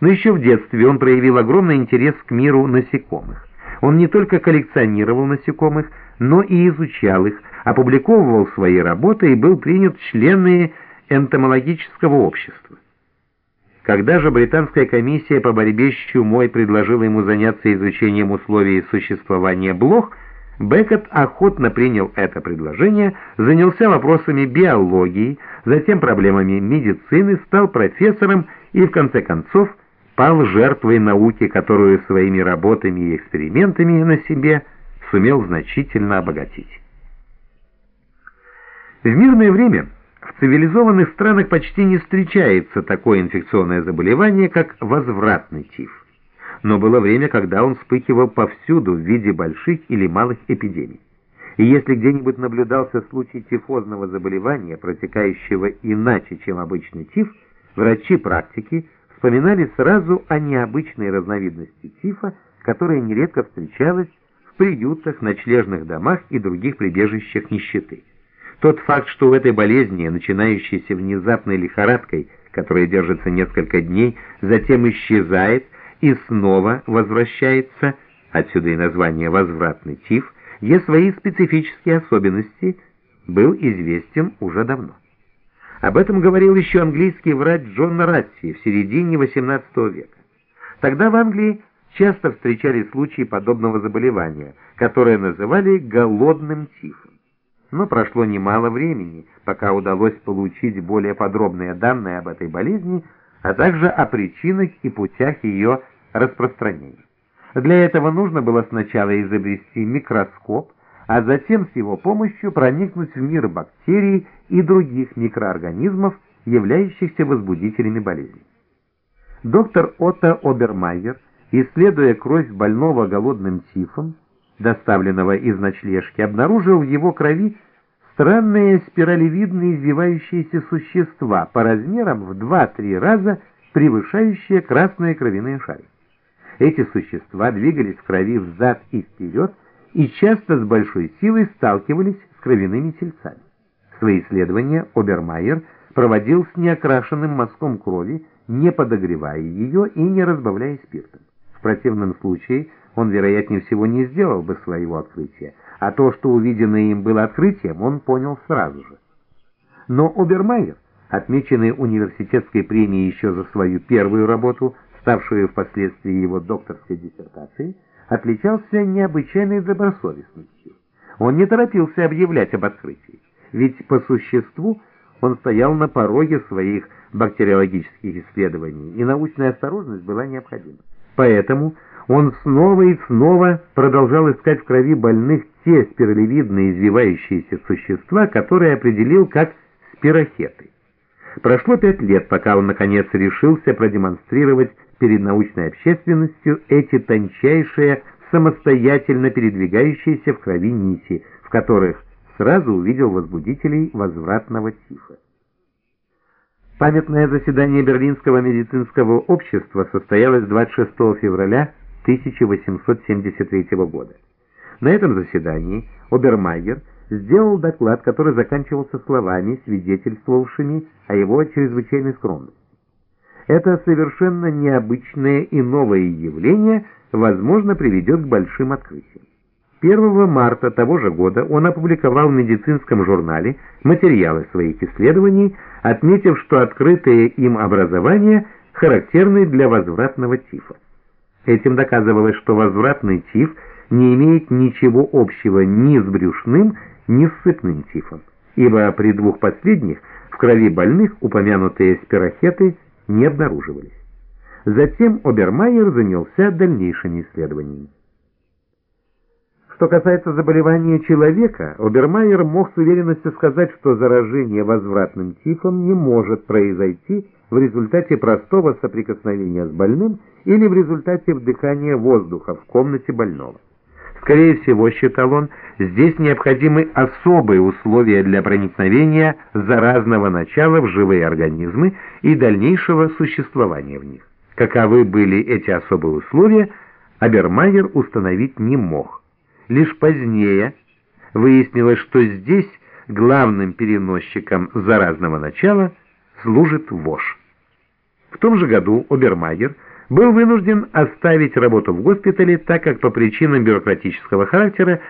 Но еще в детстве он проявил огромный интерес к миру насекомых. Он не только коллекционировал насекомых, но и изучал их, опубликовывал свои работы и был принят в члены энтомологического общества. Когда же британская комиссия по борьбе с чумой предложила ему заняться изучением условий существования блох, Беккет охотно принял это предложение, занялся вопросами биологии, затем проблемами медицины, стал профессором и, в конце концов, пал жертвой науки, которую своими работами и экспериментами на себе сумел значительно обогатить. В мирное время в цивилизованных странах почти не встречается такое инфекционное заболевание, как возвратный тиф. Но было время, когда он вспыхивал повсюду в виде больших или малых эпидемий. И если где-нибудь наблюдался случай тифозного заболевания, протекающего иначе, чем обычный тиф, врачи практики вспоминали сразу о необычной разновидности тифа, которая нередко встречалась в приютах, ночлежных домах и других прибежищах нищеты. Тот факт, что у этой болезни, начинающейся внезапной лихорадкой, которая держится несколько дней, затем исчезает и снова возвращается, отсюда и название «возвратный тиф», есть свои специфические особенности, был известен уже давно. Об этом говорил еще английский врач Джон Ратти в середине XVIII века. Тогда в Англии часто встречались случаи подобного заболевания, которое называли голодным тифом. Но прошло немало времени, пока удалось получить более подробные данные об этой болезни, а также о причинах и путях ее распространения. Для этого нужно было сначала изобрести микроскоп, а затем с его помощью проникнуть в мир бактерий и других микроорганизмов, являющихся возбудителями болезни. Доктор Отто Обермайер, исследуя кровь больного голодным тифом, доставленного из ночлежки, обнаружил в его крови странные спиралевидные извивающиеся существа по размерам в 2-3 раза превышающие красные кровяные шарики. Эти существа двигались в крови взад и вперед и часто с большой силой сталкивались с кровяными тельцами. Свои исследования Обермайер проводил с неокрашенным мазком крови, не подогревая ее и не разбавляя спиртом. В противном случае он, вероятнее всего, не сделал бы своего открытия, а то, что увиденное им было открытием, он понял сразу же. Но Обермайер, отмеченный университетской премией еще за свою первую работу, ставшую впоследствии его докторской диссертацией, отличался необычайной добросовестностью. Он не торопился объявлять об открытии, ведь по существу он стоял на пороге своих бактериологических исследований, и научная осторожность была необходима. Поэтому он снова и снова продолжал искать в крови больных те спиралевидные извивающиеся существа, которые определил как спирохеты. Прошло пять лет, пока он наконец решился продемонстрировать перед научной общественностью эти тончайшие, самостоятельно передвигающиеся в крови нити, в которых сразу увидел возбудителей возвратного тифа. Памятное заседание Берлинского медицинского общества состоялось 26 февраля 1873 года. На этом заседании Обермайер сделал доклад, который заканчивался словами, свидетельствовавшими о его чрезвычайной скромности. Это совершенно необычное и новое явление, возможно, приведет к большим открытиям. 1 марта того же года он опубликовал в медицинском журнале материалы своих исследований, отметив, что открытые им образования характерны для возвратного тифа. Этим доказывалось, что возвратный тиф не имеет ничего общего ни с брюшным, ни с сыпным тифом, ибо при двух последних в крови больных упомянутые спирохеты не обнаруживались. Затем Обермайер занялся дальнейшими исследованиями. Что касается заболевания человека, Обермайер мог с уверенностью сказать, что заражение возвратным тифом не может произойти в результате простого соприкосновения с больным или в результате вдыхания воздуха в комнате больного. Скорее всего, считал он, здесь необходимы особые условия для проникновения заразного начала в живые организмы и дальнейшего существования в них. Каковы были эти особые условия, Абермайер установить не мог. Лишь позднее выяснилось, что здесь главным переносчиком заразного начала служит вошь. В том же году Обермайер был вынужден оставить работу в госпитале, так как по причинам бюрократического характера